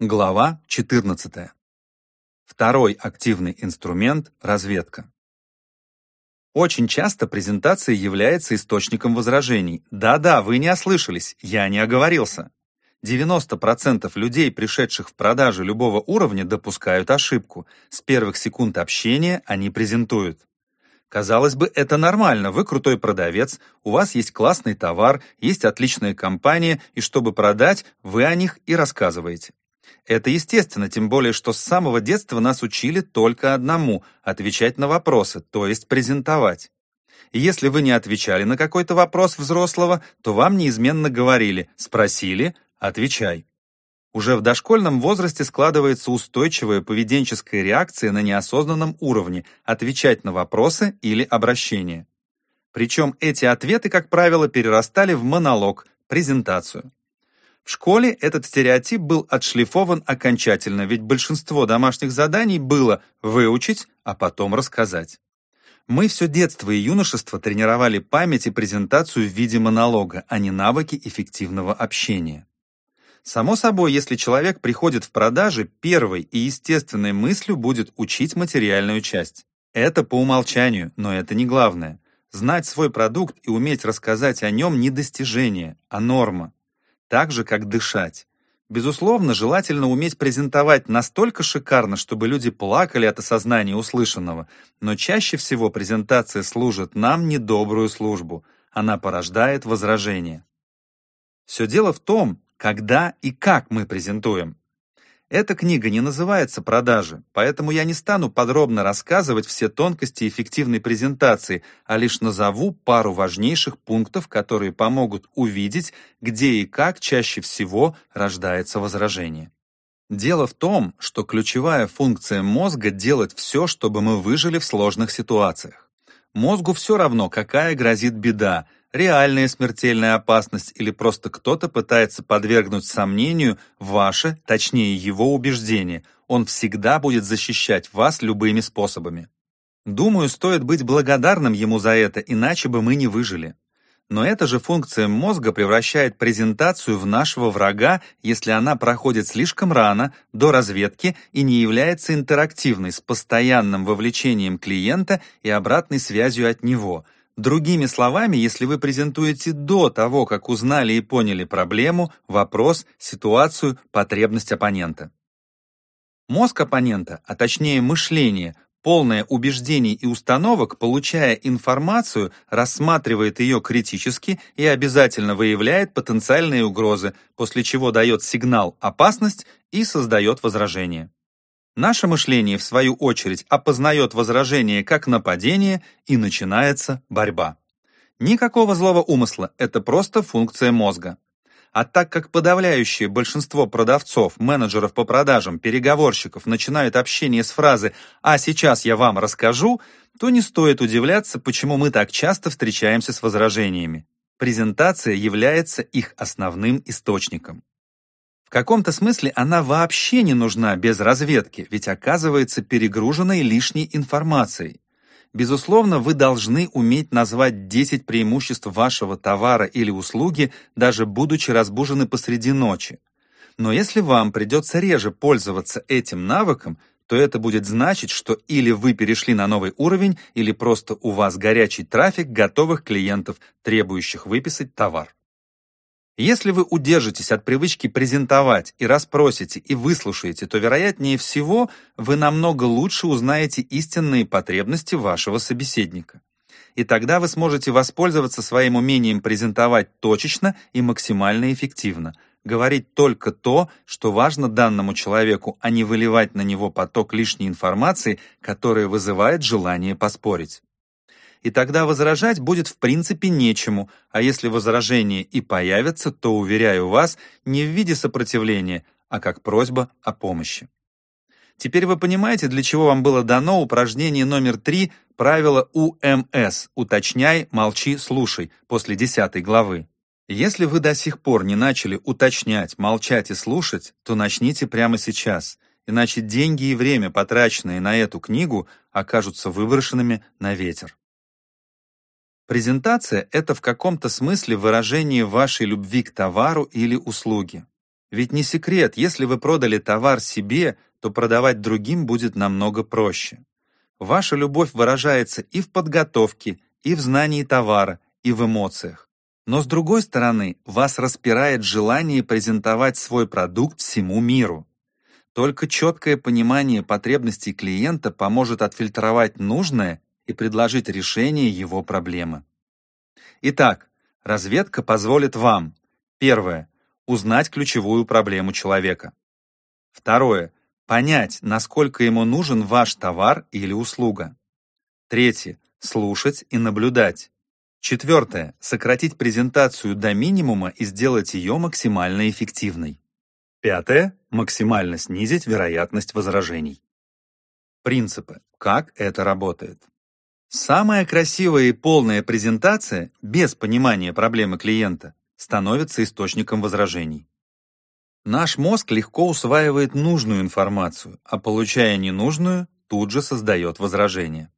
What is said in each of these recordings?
Глава 14. Второй активный инструмент – разведка. Очень часто презентация является источником возражений. Да-да, вы не ослышались, я не оговорился. 90% людей, пришедших в продажи любого уровня, допускают ошибку. С первых секунд общения они презентуют. Казалось бы, это нормально, вы крутой продавец, у вас есть классный товар, есть отличная компания, и чтобы продать, вы о них и рассказываете. Это естественно, тем более, что с самого детства нас учили только одному – отвечать на вопросы, то есть презентовать. Если вы не отвечали на какой-то вопрос взрослого, то вам неизменно говорили «спросили, отвечай». Уже в дошкольном возрасте складывается устойчивая поведенческая реакция на неосознанном уровне – отвечать на вопросы или обращения. Причем эти ответы, как правило, перерастали в монолог, презентацию. В школе этот стереотип был отшлифован окончательно, ведь большинство домашних заданий было выучить, а потом рассказать. Мы все детство и юношество тренировали память и презентацию в виде монолога, а не навыки эффективного общения. Само собой, если человек приходит в продажи, первой и естественной мыслью будет учить материальную часть. Это по умолчанию, но это не главное. Знать свой продукт и уметь рассказать о нем не достижение, а норма так же, как дышать. Безусловно, желательно уметь презентовать настолько шикарно, чтобы люди плакали от осознания услышанного, но чаще всего презентация служит нам недобрую службу, она порождает возражения. Все дело в том, когда и как мы презентуем. Эта книга не называется «Продажи», поэтому я не стану подробно рассказывать все тонкости эффективной презентации, а лишь назову пару важнейших пунктов, которые помогут увидеть, где и как чаще всего рождается возражение. Дело в том, что ключевая функция мозга – делать все, чтобы мы выжили в сложных ситуациях. Мозгу все равно, какая грозит беда – реальная смертельная опасность или просто кто-то пытается подвергнуть сомнению ваше, точнее его убеждение, он всегда будет защищать вас любыми способами. Думаю, стоит быть благодарным ему за это, иначе бы мы не выжили. Но эта же функция мозга превращает презентацию в нашего врага, если она проходит слишком рано, до разведки и не является интерактивной с постоянным вовлечением клиента и обратной связью от него – Другими словами, если вы презентуете до того, как узнали и поняли проблему, вопрос, ситуацию, потребность оппонента. Мозг оппонента, а точнее мышление, полное убеждений и установок, получая информацию, рассматривает ее критически и обязательно выявляет потенциальные угрозы, после чего дает сигнал «опасность» и создает возражение. Наше мышление, в свою очередь, опознает возражение как нападение, и начинается борьба. Никакого злого умысла, это просто функция мозга. А так как подавляющее большинство продавцов, менеджеров по продажам, переговорщиков начинают общение с фразы «А сейчас я вам расскажу», то не стоит удивляться, почему мы так часто встречаемся с возражениями. Презентация является их основным источником. В каком-то смысле она вообще не нужна без разведки, ведь оказывается перегруженной лишней информацией. Безусловно, вы должны уметь назвать 10 преимуществ вашего товара или услуги, даже будучи разбужены посреди ночи. Но если вам придется реже пользоваться этим навыком, то это будет значить, что или вы перешли на новый уровень, или просто у вас горячий трафик готовых клиентов, требующих выписать товар. Если вы удержитесь от привычки презентовать и расспросите и выслушаете, то, вероятнее всего, вы намного лучше узнаете истинные потребности вашего собеседника. И тогда вы сможете воспользоваться своим умением презентовать точечно и максимально эффективно, говорить только то, что важно данному человеку, а не выливать на него поток лишней информации, которая вызывает желание поспорить и тогда возражать будет в принципе нечему, а если возражение и появится, то, уверяю вас, не в виде сопротивления, а как просьба о помощи. Теперь вы понимаете, для чего вам было дано упражнение номер три правила УМС «Уточняй, молчи, слушай» после десятой главы. Если вы до сих пор не начали уточнять, молчать и слушать, то начните прямо сейчас, иначе деньги и время, потраченные на эту книгу, окажутся выброшенными на ветер. Презентация – это в каком-то смысле выражение вашей любви к товару или услуге. Ведь не секрет, если вы продали товар себе, то продавать другим будет намного проще. Ваша любовь выражается и в подготовке, и в знании товара, и в эмоциях. Но с другой стороны, вас распирает желание презентовать свой продукт всему миру. Только четкое понимание потребностей клиента поможет отфильтровать нужное и предложить решение его проблемы. Итак, разведка позволит вам первое узнать ключевую проблему человека. Второе понять, насколько ему нужен ваш товар или услуга. Третье слушать и наблюдать. Четвертое сократить презентацию до минимума и сделать ее максимально эффективной. Пятое максимально снизить вероятность возражений. Принципы. Как это работает? Самая красивая и полная презентация без понимания проблемы клиента становится источником возражений. Наш мозг легко усваивает нужную информацию, а получая ненужную, тут же создает возражение.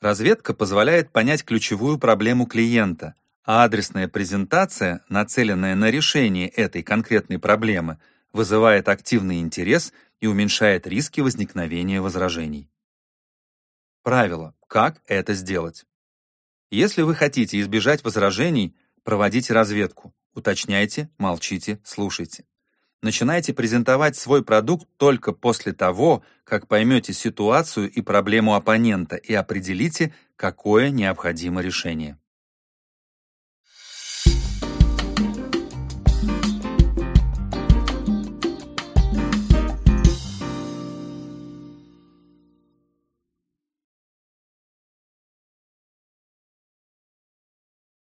Разведка позволяет понять ключевую проблему клиента, а адресная презентация, нацеленная на решение этой конкретной проблемы, вызывает активный интерес и уменьшает риски возникновения возражений. Правило. Как это сделать? Если вы хотите избежать возражений, проводите разведку. Уточняйте, молчите, слушайте. Начинайте презентовать свой продукт только после того, как поймете ситуацию и проблему оппонента и определите, какое необходимо решение.